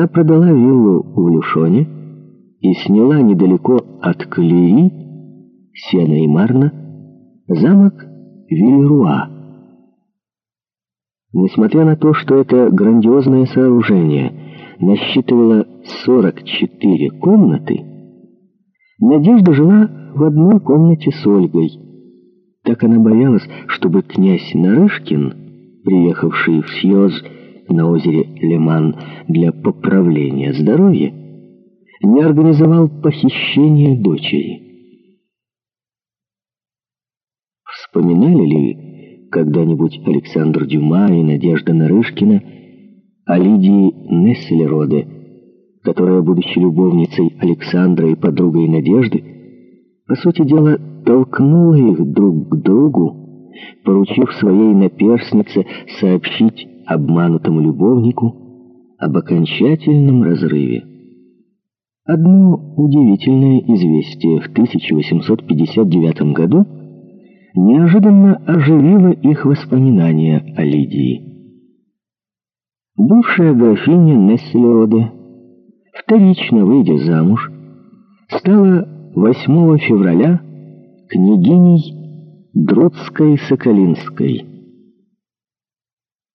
она продала виллу в Люшоне и сняла недалеко от Калери, Сена и Марна, замок Вильруа. Несмотря на то, что это грандиозное сооружение насчитывало 44 комнаты, Надежда жила в одной комнате с Ольгой. Так она боялась, чтобы князь Нарышкин, приехавший в Сьоз на озере Леман для поправления здоровья, не организовал похищение дочери. Вспоминали ли когда-нибудь Александр Дюма и Надежда Нарышкина о Лидии Несселероде, которая, будучи любовницей Александра и подругой Надежды, по сути дела, толкнула их друг к другу, поручив своей наперснице сообщить обманутому любовнику об окончательном разрыве. Одно удивительное известие в 1859 году неожиданно оживило их воспоминания о Лидии. Бывшая графиня Несселероде, вторично выйдя замуж, стала 8 февраля княгиней Друцкой-Соколинской.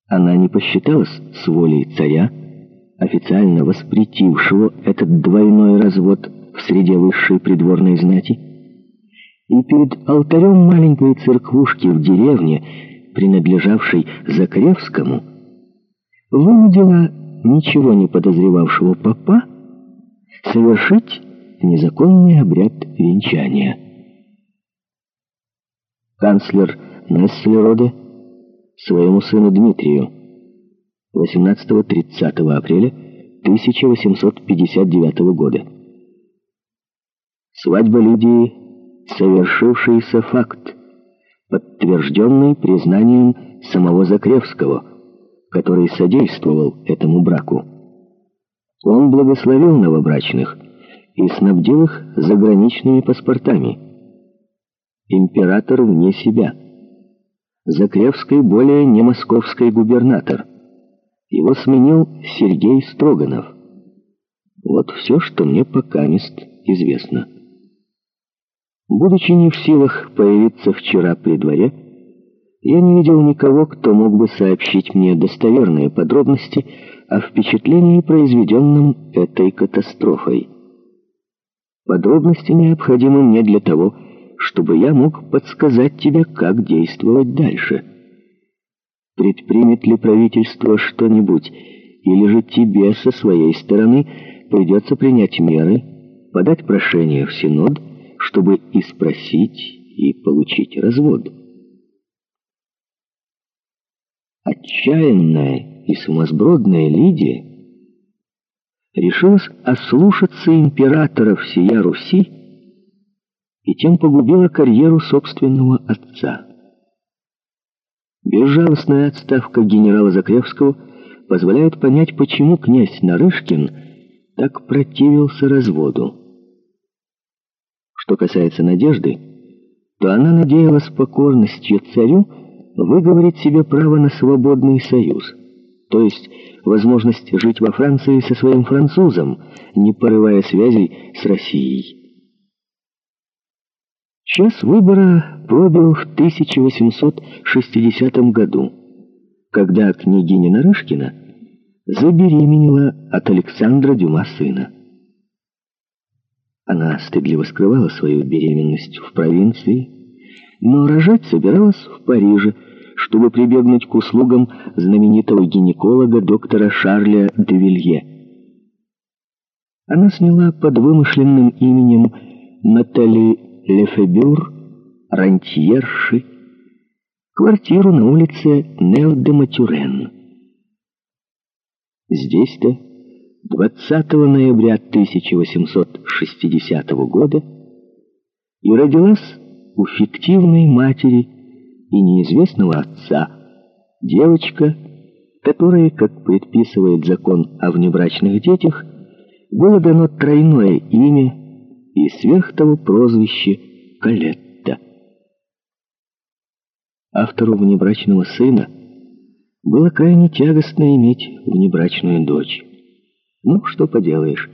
Она не посчиталась с волей царя, официально воспретившего этот двойной развод в среде высшей придворной знати, и перед алтарем маленькой церквушки в деревне, принадлежавшей Закревскому, вынудила ничего не подозревавшего папа совершить незаконный обряд венчания. Канцлер Несслероде своему сыну Дмитрию 18-30 апреля 1859 года. Свадьба Лидии — совершившийся факт, подтвержденный признанием самого Закревского, который содействовал этому браку. Он благословил новобрачных и снабдил их заграничными паспортами. Император вне себя — Закревский более не московский губернатор. Его сменил Сергей Строганов. Вот все, что мне пока мест известно. Будучи не в силах появиться вчера при дворе, я не видел никого, кто мог бы сообщить мне достоверные подробности о впечатлении, произведенном этой катастрофой. Подробности необходимы мне для того, чтобы я мог подсказать тебе, как действовать дальше. Предпримет ли правительство что-нибудь, или же тебе со своей стороны придется принять меры, подать прошение в Синод, чтобы и спросить, и получить развод. Отчаянная и сумасбродная Лидия решилась ослушаться императора всея Руси и тем погубила карьеру собственного отца. Безжалостная отставка генерала Закревского позволяет понять, почему князь Нарышкин так противился разводу. Что касается Надежды, то она надеялась покорностью царю выговорить себе право на свободный союз, то есть возможность жить во Франции со своим французом, не порывая связей с Россией. Час выбора пробил в 1860 году, когда княгиня Нарышкина забеременела от Александра Дюма сына. Она стыдливо скрывала свою беременность в провинции, но рожать собиралась в Париже, чтобы прибегнуть к услугам знаменитого гинеколога доктора Шарля де Вилье. Она сняла под вымышленным именем Натали Лефебюр, рантьерши, квартиру на улице Нел-де-Матюрен. Здесь-то 20 ноября 1860 года и родилась у фиктивной матери и неизвестного отца девочка, которой, как предписывает закон о внебрачных детях, было дано тройное имя и сверх того прозвище Калетта. Автору внебрачного сына было крайне тягостно иметь внебрачную дочь. Ну, что поделаешь.